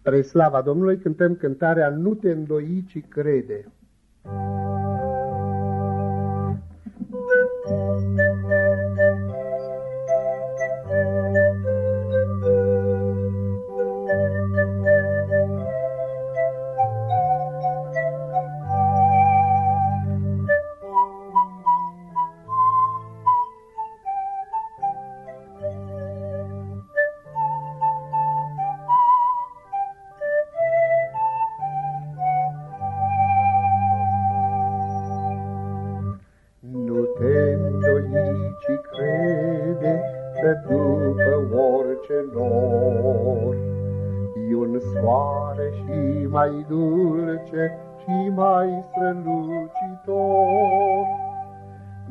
Spre slava Domnului cântăm cântarea Nu te îndoi, ci crede. Soare și mai dulce și mai strălucitor.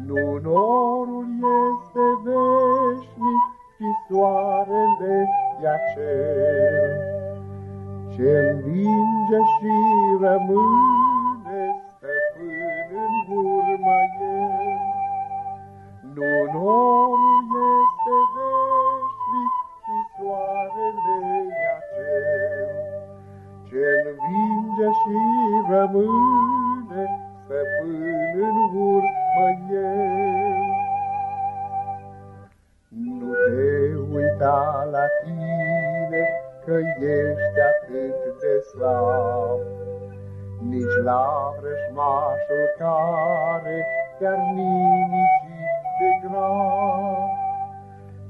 Nu norul este veșnic, ci soarele e acel ce învinge și rămâne și rămâne stăpân în urmă el. Nu te uita la tine că ești atât de slab, nici la vrăjmașul care te-ar nimici de grav.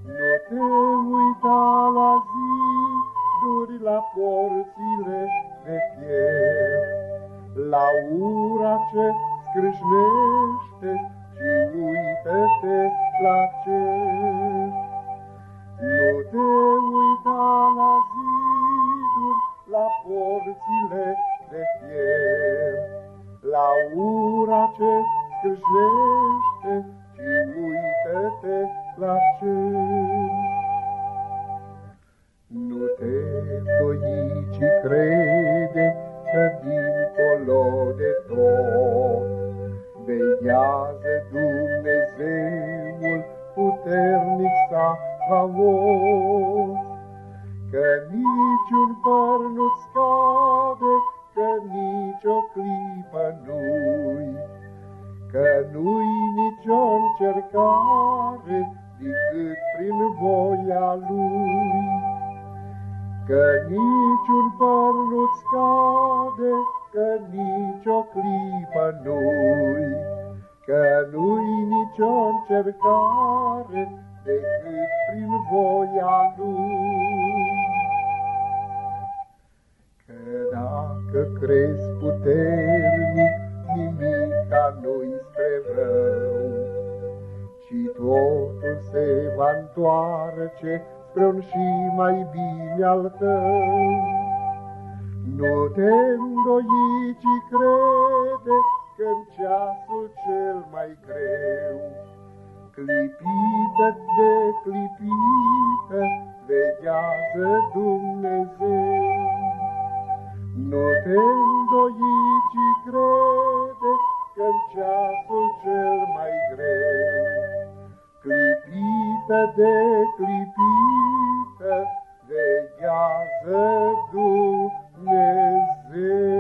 Nu te uita la ziduri, la porțile de fier, la ura ce scrâșnește și uită-te la cer. Nu te uita la ziduri, la porțile de fier, la ura ce scrâșnește și uită-te la cer. Veghează Dumnezeul puternic Sabaoth, Că niciun păr nu-ți scade, Că nicio clipă nu-i, Că nu-i nicio încercare Decât prin voia Lui. Că niciun păr nu-ți scade, Că nicio clipă nu-i, Că nu-i nicio încercare decât prin voia Lui. Că dacă crezi puternic, nimica nu-i spre rău, Ci totul se va întoarce spre un și mai bine al tău. Nu te îndoi, ci crede că în ceasul cel mai greu, clipită de clipită, veghează Dumnezeu. Nu te îndoi, ci crede că în ceasul cel mai greu, clipită de clipită, veghează Dumnezeu.